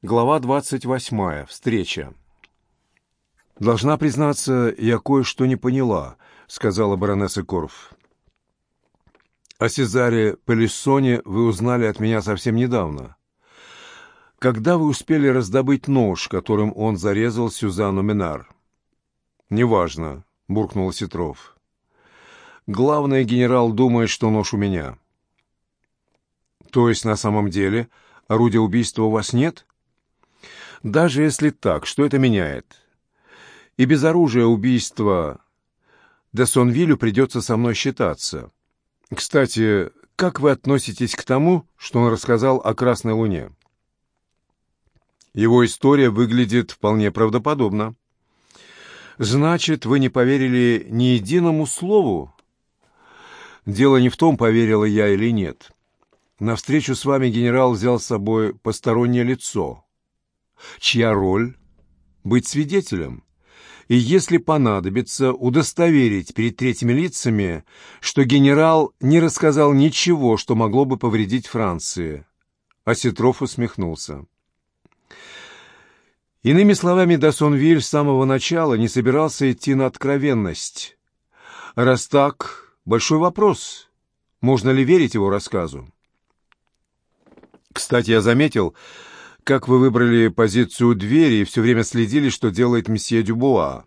Глава 28. Встреча. «Должна признаться, я кое-что не поняла», — сказала баронесса Корф. «О Сезаре Пелиссоне вы узнали от меня совсем недавно. Когда вы успели раздобыть нож, которым он зарезал Сюзанну Минар?» «Неважно», — буркнул Ситров. «Главное, генерал думает, что нож у меня». «То есть на самом деле орудия убийства у вас нет?» Даже если так, что это меняет? И без оружия убийства Десонвилю придется со мной считаться. Кстати, как вы относитесь к тому, что он рассказал о Красной Луне? Его история выглядит вполне правдоподобно. Значит, вы не поверили ни единому слову? Дело не в том, поверила я или нет. На встречу с вами генерал взял с собой постороннее лицо — чья роль — быть свидетелем, и если понадобится удостоверить перед третьими лицами, что генерал не рассказал ничего, что могло бы повредить Франции. Осетров усмехнулся. Иными словами, Дасонвиль с самого начала не собирался идти на откровенность. Раз так, большой вопрос, можно ли верить его рассказу. Кстати, я заметил, как вы выбрали позицию двери и все время следили, что делает месье Дюбуа.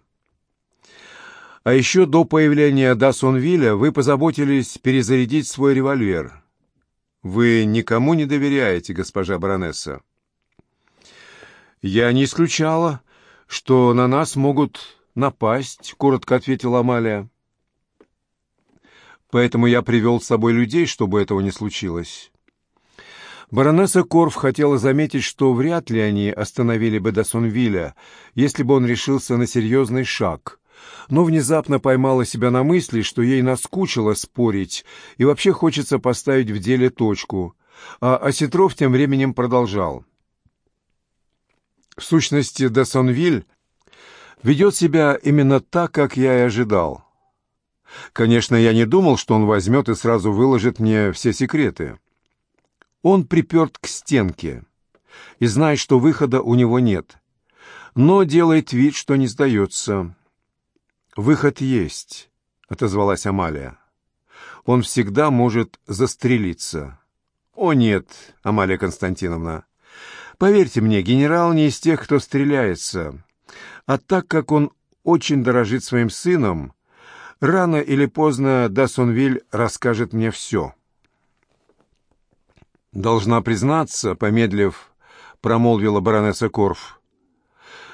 А еще до появления Дасонвилля вы позаботились перезарядить свой револьвер. Вы никому не доверяете, госпожа баронесса. Я не исключала, что на нас могут напасть, коротко ответила Амалия. Поэтому я привел с собой людей, чтобы этого не случилось. Баронесса Корф хотела заметить, что вряд ли они остановили бы Дасонвилля, если бы он решился на серьезный шаг, но внезапно поймала себя на мысли, что ей наскучило спорить и вообще хочется поставить в деле точку, а Осетров тем временем продолжал. В сущности, Дасонвиль ведет себя именно так, как я и ожидал. Конечно, я не думал, что он возьмет и сразу выложит мне все секреты. Он приперт к стенке и знает, что выхода у него нет, но делает вид, что не сдается. «Выход есть», — отозвалась Амалия. «Он всегда может застрелиться». «О нет, Амалия Константиновна, поверьте мне, генерал не из тех, кто стреляется. А так как он очень дорожит своим сыном, рано или поздно Дасонвиль расскажет мне все». «Должна признаться», — помедлив, промолвила баронесса Корф.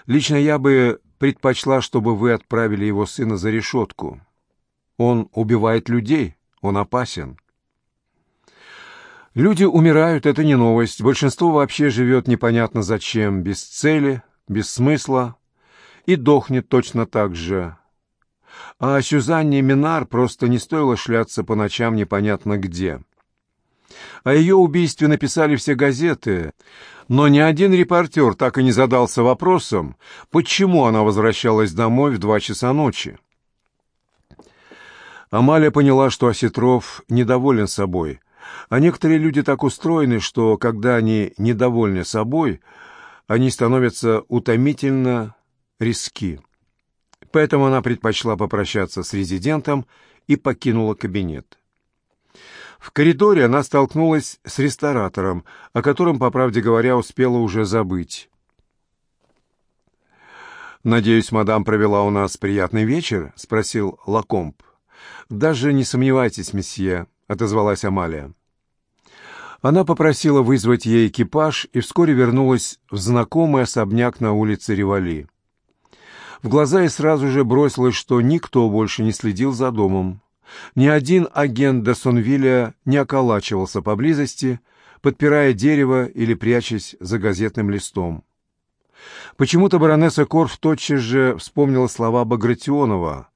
«Лично я бы предпочла, чтобы вы отправили его сына за решетку. Он убивает людей, он опасен». Люди умирают, это не новость. Большинство вообще живет непонятно зачем, без цели, без смысла, и дохнет точно так же. А Сюзанне Минар просто не стоило шляться по ночам непонятно где. О ее убийстве написали все газеты, но ни один репортер так и не задался вопросом, почему она возвращалась домой в два часа ночи. Амалия поняла, что Осетров недоволен собой, а некоторые люди так устроены, что, когда они недовольны собой, они становятся утомительно риски. Поэтому она предпочла попрощаться с резидентом и покинула кабинет. В коридоре она столкнулась с ресторатором, о котором, по правде говоря, успела уже забыть. «Надеюсь, мадам провела у нас приятный вечер?» — спросил Лакомб. «Даже не сомневайтесь, месье», — отозвалась Амалия. Она попросила вызвать ей экипаж и вскоре вернулась в знакомый особняк на улице Ревали. В глаза ей сразу же бросилось, что никто больше не следил за домом. Ни один агент Десонвилля не околачивался поблизости, подпирая дерево или прячась за газетным листом. Почему-то баронесса Корф тотчас же вспомнила слова Багратионова.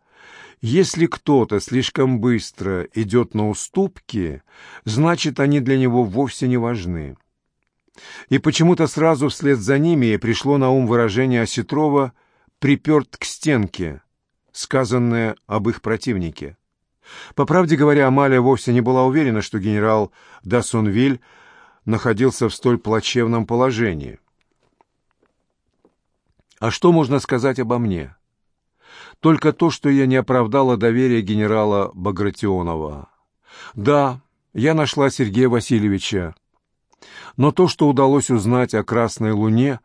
«Если кто-то слишком быстро идет на уступки, значит, они для него вовсе не важны». И почему-то сразу вслед за ними пришло на ум выражение Осетрова «приперт к стенке», сказанное об их противнике. По правде говоря, Амалия вовсе не была уверена, что генерал Дасонвиль находился в столь плачевном положении. А что можно сказать обо мне? Только то, что я не оправдала доверия генерала Багратионова. Да, я нашла Сергея Васильевича, но то, что удалось узнать о Красной Луне,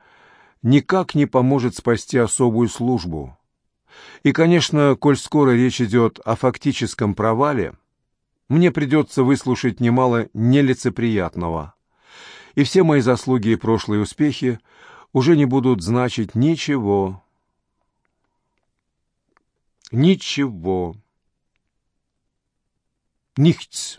никак не поможет спасти особую службу. И, конечно, коль скоро речь идет о фактическом провале, мне придется выслушать немало нелицеприятного, и все мои заслуги и прошлые успехи уже не будут значить ничего. Ничего. Нихтс.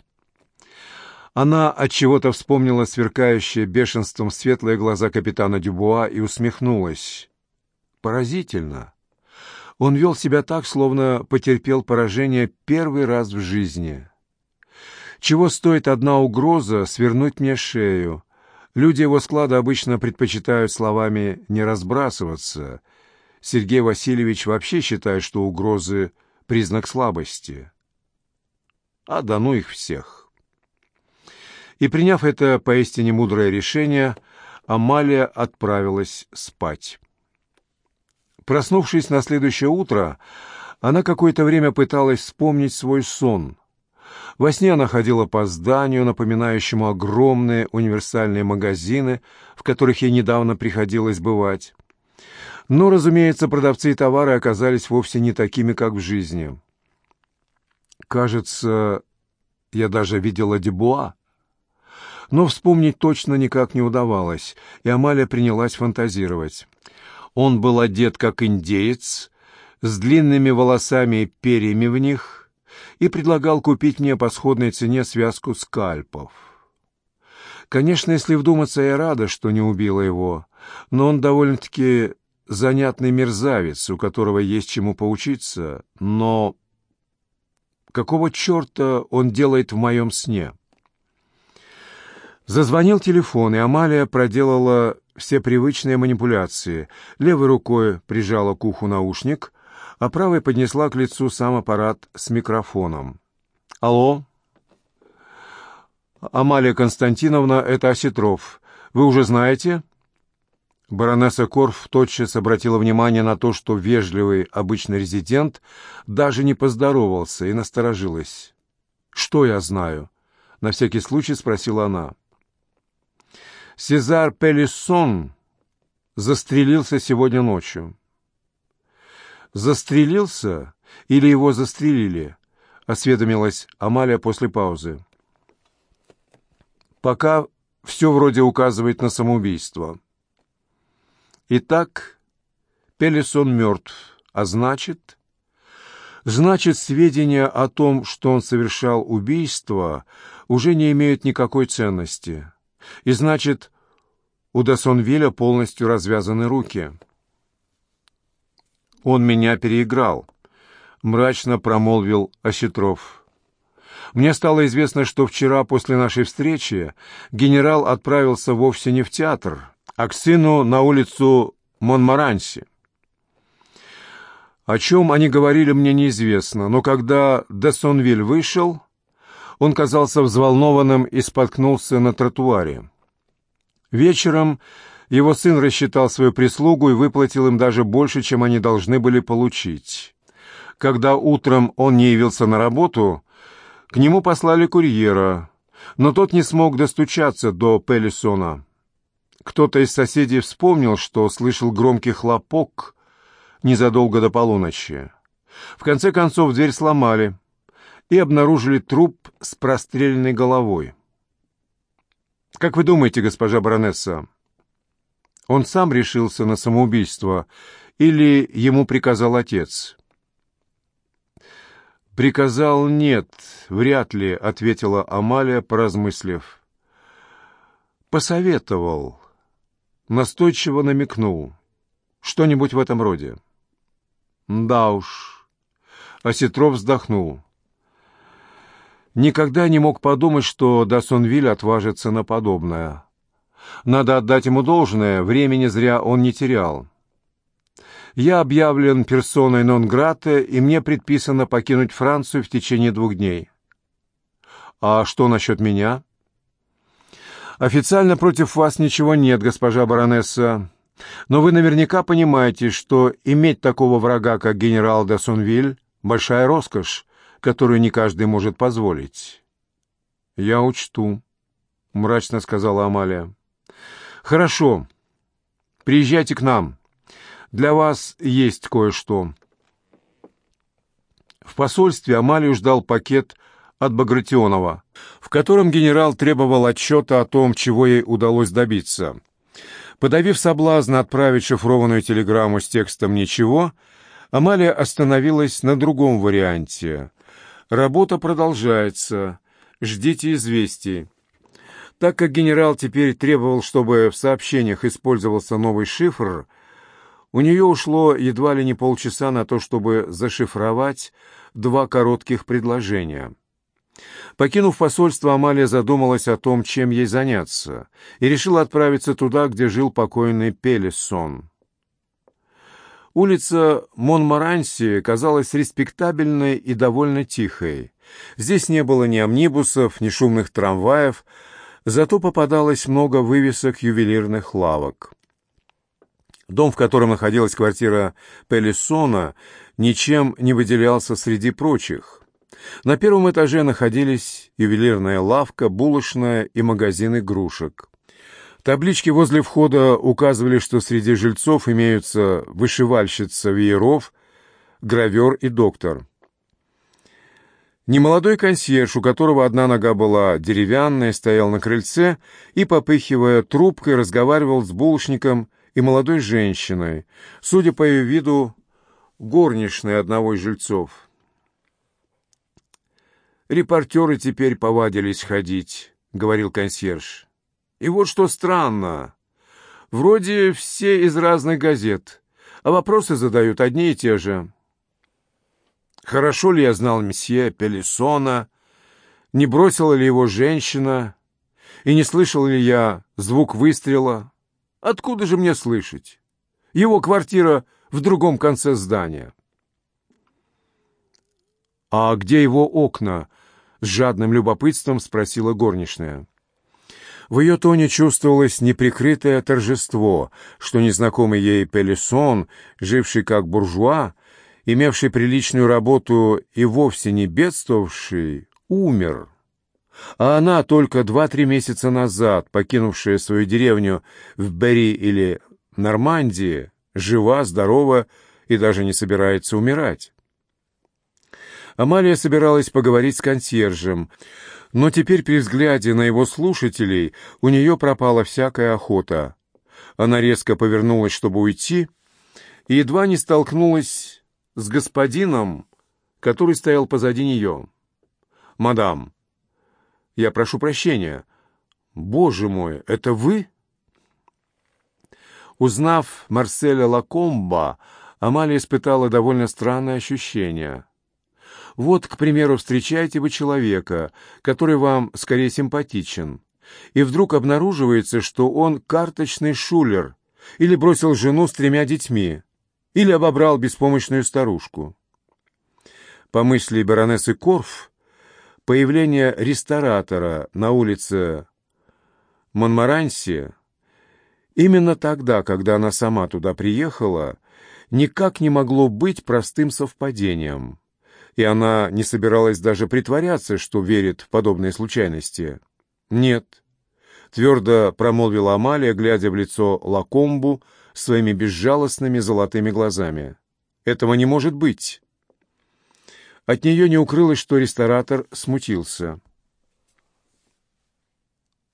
Она от чего-то вспомнила сверкающие бешенством светлые глаза капитана Дюбуа и усмехнулась. Поразительно. Он вел себя так, словно потерпел поражение первый раз в жизни. Чего стоит одна угроза свернуть мне шею? Люди его склада обычно предпочитают словами не разбрасываться. Сергей Васильевич вообще считает, что угрозы — признак слабости. А да ну их всех. И, приняв это поистине мудрое решение, Амалия отправилась спать. Проснувшись на следующее утро, она какое-то время пыталась вспомнить свой сон. Во сне она ходила по зданию, напоминающему огромные универсальные магазины, в которых ей недавно приходилось бывать. Но, разумеется, продавцы и товары оказались вовсе не такими, как в жизни. Кажется, я даже видела Дебуа но вспомнить точно никак не удавалось, и Амалия принялась фантазировать. Он был одет как индеец, с длинными волосами и перьями в них, и предлагал купить мне по сходной цене связку скальпов. Конечно, если вдуматься, я рада, что не убила его, но он довольно-таки занятный мерзавец, у которого есть чему поучиться, но какого черта он делает в моем сне?» Зазвонил телефон, и Амалия проделала все привычные манипуляции. Левой рукой прижала к уху наушник, а правой поднесла к лицу сам аппарат с микрофоном. «Алло?» «Амалия Константиновна, это Осетров. Вы уже знаете?» Баронесса Корф тотчас обратила внимание на то, что вежливый обычный резидент даже не поздоровался и насторожилась. «Что я знаю?» — на всякий случай спросила она. Сезар Пелиссон застрелился сегодня ночью. «Застрелился или его застрелили?» — осведомилась Амалия после паузы. «Пока все вроде указывает на самоубийство. Итак, Пелисон мертв, а значит...» Значит, сведения о том, что он совершал убийство, уже не имеют никакой ценности. И значит, у Дасонвиля полностью развязаны руки. «Он меня переиграл», — мрачно промолвил Осетров. «Мне стало известно, что вчера после нашей встречи генерал отправился вовсе не в театр, а к сыну на улицу Монмаранси. О чем они говорили, мне неизвестно, но когда Десонвиль вышел, он казался взволнованным и споткнулся на тротуаре. Вечером его сын рассчитал свою прислугу и выплатил им даже больше, чем они должны были получить. Когда утром он не явился на работу, к нему послали курьера, но тот не смог достучаться до Пеллисона. Кто-то из соседей вспомнил, что слышал громкий хлопок незадолго до полуночи. В конце концов дверь сломали — и обнаружили труп с простреленной головой. «Как вы думаете, госпожа баронесса, он сам решился на самоубийство или ему приказал отец?» «Приказал нет, вряд ли», — ответила Амалия, поразмыслив. «Посоветовал, настойчиво намекнул. Что-нибудь в этом роде». «Да уж». Осетров вздохнул. Никогда не мог подумать, что Дасонвиль отважится на подобное. Надо отдать ему должное, времени зря он не терял. Я объявлен персоной нон-грата, и мне предписано покинуть Францию в течение двух дней. А что насчет меня? Официально против вас ничего нет, госпожа баронесса. Но вы наверняка понимаете, что иметь такого врага, как генерал де большая роскошь, которую не каждый может позволить. «Я учту», — мрачно сказала Амалия. «Хорошо. Приезжайте к нам. Для вас есть кое-что». В посольстве Амалию ждал пакет от Багратионова, в котором генерал требовал отчета о том, чего ей удалось добиться. Подавив соблазн отправить шифрованную телеграмму с текстом «Ничего», Амалия остановилась на другом варианте. «Работа продолжается. Ждите известий». Так как генерал теперь требовал, чтобы в сообщениях использовался новый шифр, у нее ушло едва ли не полчаса на то, чтобы зашифровать два коротких предложения. Покинув посольство, Амалия задумалась о том, чем ей заняться, и решила отправиться туда, где жил покойный Пелесон. Улица Монмаранси казалась респектабельной и довольно тихой. Здесь не было ни амнибусов, ни шумных трамваев, зато попадалось много вывесок ювелирных лавок. Дом, в котором находилась квартира Пелесона, ничем не выделялся среди прочих. На первом этаже находились ювелирная лавка, булочная и магазин игрушек. Таблички возле входа указывали, что среди жильцов имеются вышивальщица вееров, гравер и доктор. Немолодой консьерж, у которого одна нога была деревянная, стоял на крыльце и, попыхивая трубкой, разговаривал с булочником и молодой женщиной, судя по ее виду, горничной одного из жильцов. «Репортеры теперь повадились ходить», — говорил консьерж. «И вот что странно. Вроде все из разных газет, а вопросы задают одни и те же. Хорошо ли я знал месье Пелесона, не бросила ли его женщина, и не слышал ли я звук выстрела? Откуда же мне слышать? Его квартира в другом конце здания». «А где его окна?» — с жадным любопытством спросила горничная. В ее тоне чувствовалось неприкрытое торжество, что незнакомый ей Пелесон, живший как буржуа, имевший приличную работу и вовсе не бедствовавший, умер. А она только два-три месяца назад, покинувшая свою деревню в Бери или Нормандии, жива, здорова и даже не собирается умирать. Амалия собиралась поговорить с консьержем, но теперь при взгляде на его слушателей у нее пропала всякая охота. Она резко повернулась, чтобы уйти, и едва не столкнулась с господином, который стоял позади нее. «Мадам, я прошу прощения. Боже мой, это вы?» Узнав Марселя Лакомба, Амалия испытала довольно странное ощущение. Вот, к примеру, встречаете вы человека, который вам скорее симпатичен, и вдруг обнаруживается, что он карточный шулер, или бросил жену с тремя детьми, или обобрал беспомощную старушку. По мысли баронессы Корф, появление ресторатора на улице Монмаранси именно тогда, когда она сама туда приехала, никак не могло быть простым совпадением и она не собиралась даже притворяться, что верит в подобные случайности. «Нет», — твердо промолвила Амалия, глядя в лицо Лакомбу своими безжалостными золотыми глазами. «Этого не может быть». От нее не укрылось, что ресторатор смутился.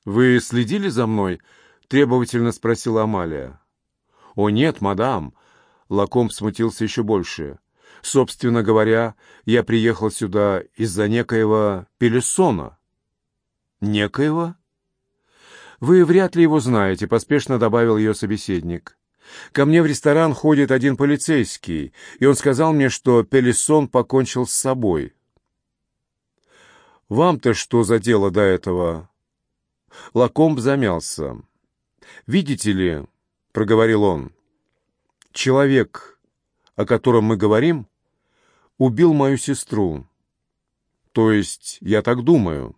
«Вы следили за мной?» — требовательно спросила Амалия. «О, нет, мадам!» — Лакомб смутился еще больше. Собственно говоря, я приехал сюда из-за некоего Пелесона. Некоего? Вы вряд ли его знаете, поспешно добавил ее собеседник. Ко мне в ресторан ходит один полицейский, и он сказал мне, что Пелесон покончил с собой. Вам-то что за дело до этого? Лакомб замялся. «Видите ли», — проговорил он, — «человек, о котором мы говорим, убил мою сестру. То есть, я так думаю.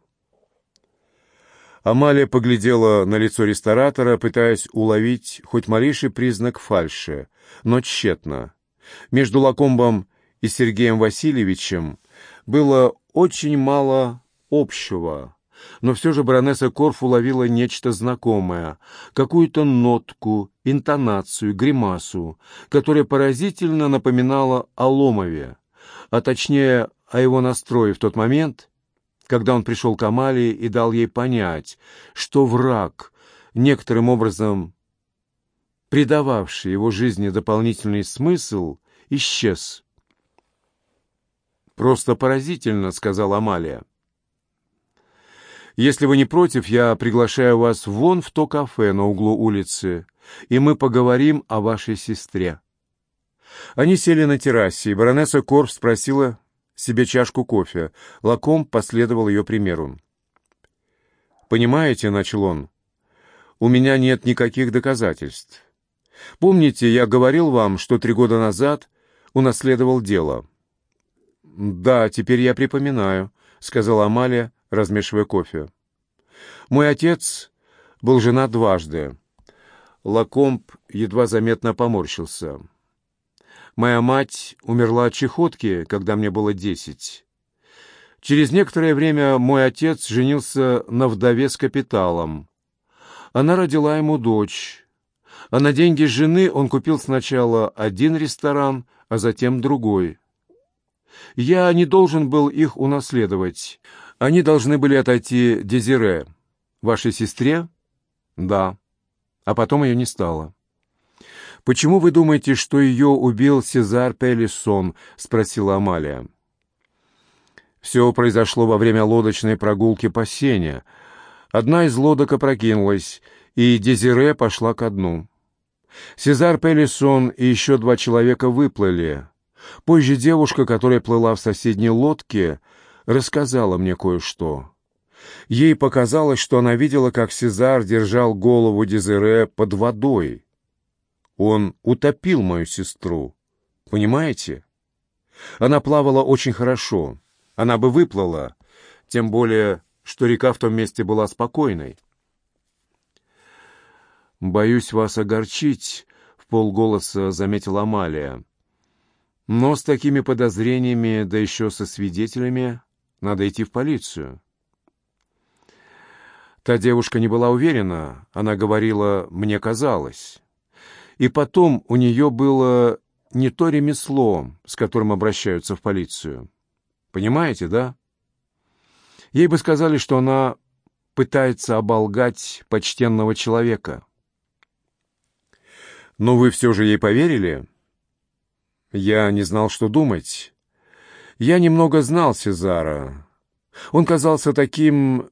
Амалия поглядела на лицо ресторатора, пытаясь уловить хоть малейший признак фальши, но тщетно. Между Лакомбом и Сергеем Васильевичем было очень мало общего, но все же баронесса Корф уловила нечто знакомое, какую-то нотку, интонацию, гримасу, которая поразительно напоминала о Ломове, а точнее о его настрое в тот момент, когда он пришел к Амалии и дал ей понять, что враг, некоторым образом придававший его жизни дополнительный смысл, исчез. «Просто поразительно», — сказала Амалия. «Если вы не против, я приглашаю вас вон в то кафе на углу улицы, и мы поговорим о вашей сестре». Они сели на террасе, и баронесса Корф спросила себе чашку кофе. Лаком последовал ее примеру. «Понимаете», — начал он, — «у меня нет никаких доказательств. Помните, я говорил вам, что три года назад унаследовал дело?» «Да, теперь я припоминаю», — сказала Амалия, размешивая кофе. «Мой отец был женат дважды». Лакомб едва заметно поморщился. «Моя мать умерла от чехотки, когда мне было десять. Через некоторое время мой отец женился на вдове с капиталом. Она родила ему дочь, а на деньги жены он купил сначала один ресторан, а затем другой». Я не должен был их унаследовать. Они должны были отойти Дезире. Вашей сестре? Да. А потом ее не стало. «Почему вы думаете, что ее убил Сезар Пелисон?» — спросила Амалия. Все произошло во время лодочной прогулки по Сене. Одна из лодок опрокинулась, и Дезире пошла ко дну. Сезар Пелисон и еще два человека выплыли. Позже девушка, которая плыла в соседней лодке, рассказала мне кое-что. Ей показалось, что она видела, как Сезар держал голову Дезире под водой. Он утопил мою сестру. Понимаете? Она плавала очень хорошо. Она бы выплыла, тем более, что река в том месте была спокойной. «Боюсь вас огорчить», — в полголоса заметила Амалия. Но с такими подозрениями, да еще со свидетелями, надо идти в полицию. Та девушка не была уверена, она говорила «мне казалось». И потом у нее было не то ремесло, с которым обращаются в полицию. Понимаете, да? Ей бы сказали, что она пытается оболгать почтенного человека. Но вы все же ей поверили?» Я не знал, что думать. Я немного знал Сезара. Он казался таким,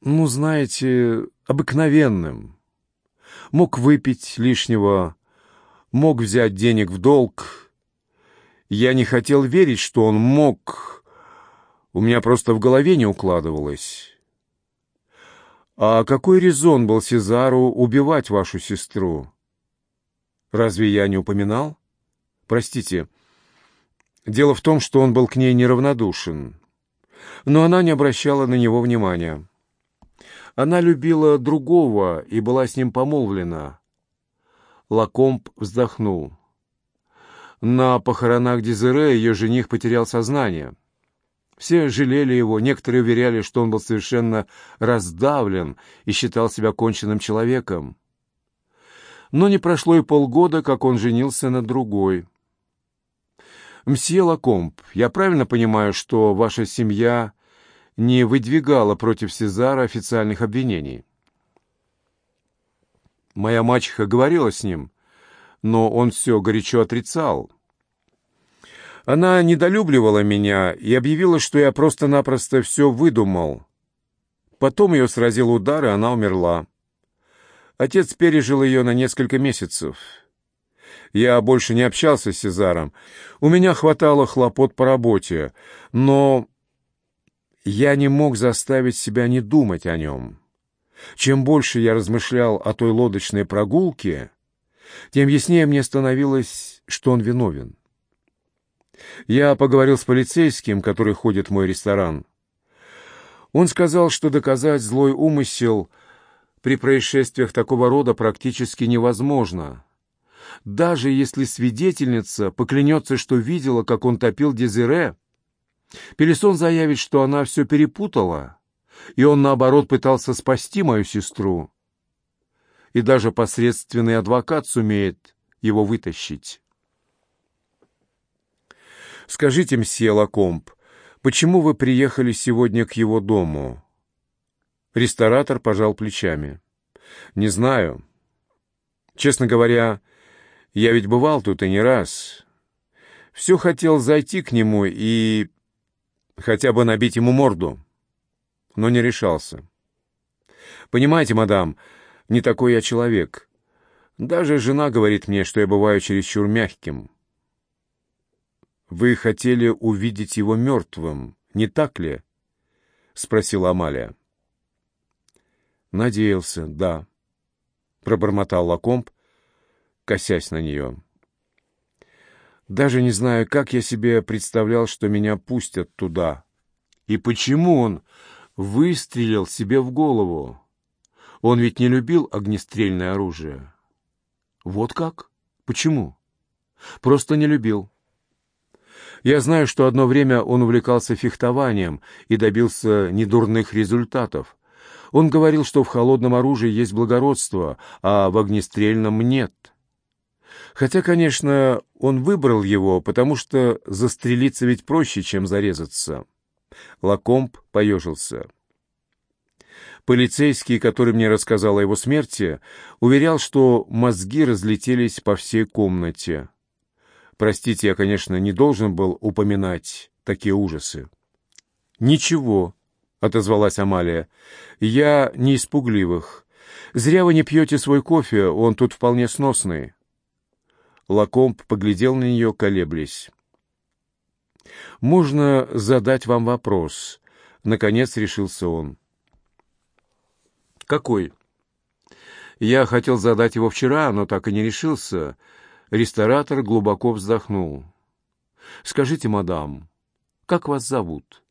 ну, знаете, обыкновенным. Мог выпить лишнего, мог взять денег в долг. Я не хотел верить, что он мог. У меня просто в голове не укладывалось. А какой резон был Сезару убивать вашу сестру? Разве я не упоминал? Простите. Дело в том, что он был к ней неравнодушен. Но она не обращала на него внимания. Она любила другого и была с ним помолвлена. Лакомб вздохнул. На похоронах Дезире ее жених потерял сознание. Все жалели его, некоторые уверяли, что он был совершенно раздавлен и считал себя конченным человеком. Но не прошло и полгода, как он женился на другой. «Мсье Лакомб, я правильно понимаю, что ваша семья не выдвигала против Сезара официальных обвинений?» Моя мачеха говорила с ним, но он все горячо отрицал. Она недолюбливала меня и объявила, что я просто-напросто все выдумал. Потом ее сразил удар, и она умерла. Отец пережил ее на несколько месяцев. Я больше не общался с Сезаром. У меня хватало хлопот по работе, но я не мог заставить себя не думать о нем. Чем больше я размышлял о той лодочной прогулке, тем яснее мне становилось, что он виновен. Я поговорил с полицейским, который ходит в мой ресторан. Он сказал, что доказать злой умысел при происшествиях такого рода практически невозможно. Даже если свидетельница поклянется, что видела, как он топил Дезире, Пелесон заявит, что она все перепутала, и он, наоборот, пытался спасти мою сестру. И даже посредственный адвокат сумеет его вытащить. «Скажите, мсье Лакомб, почему вы приехали сегодня к его дому?» Ресторатор пожал плечами. «Не знаю. Честно говоря, я ведь бывал тут и не раз. Все хотел зайти к нему и хотя бы набить ему морду, но не решался. Понимаете, мадам, не такой я человек. Даже жена говорит мне, что я бываю чересчур мягким. «Вы хотели увидеть его мертвым, не так ли?» — спросила Амалия. «Надеялся, да», — пробормотал Лакомб, косясь на нее. «Даже не знаю, как я себе представлял, что меня пустят туда. И почему он выстрелил себе в голову? Он ведь не любил огнестрельное оружие». «Вот как? Почему?» «Просто не любил». Я знаю, что одно время он увлекался фехтованием и добился недурных результатов. Он говорил, что в холодном оружии есть благородство, а в огнестрельном нет. Хотя, конечно, он выбрал его, потому что застрелиться ведь проще, чем зарезаться. Лакомб поежился. Полицейский, который мне рассказал о его смерти, уверял, что мозги разлетелись по всей комнате. Простите, я, конечно, не должен был упоминать такие ужасы. «Ничего», — отозвалась Амалия, — «я не испугливых. Зря вы не пьете свой кофе, он тут вполне сносный». Лакомб поглядел на нее, колеблясь. «Можно задать вам вопрос?» — наконец решился он. «Какой?» «Я хотел задать его вчера, но так и не решился. Ресторатор глубоко вздохнул. «Скажите, мадам, как вас зовут?»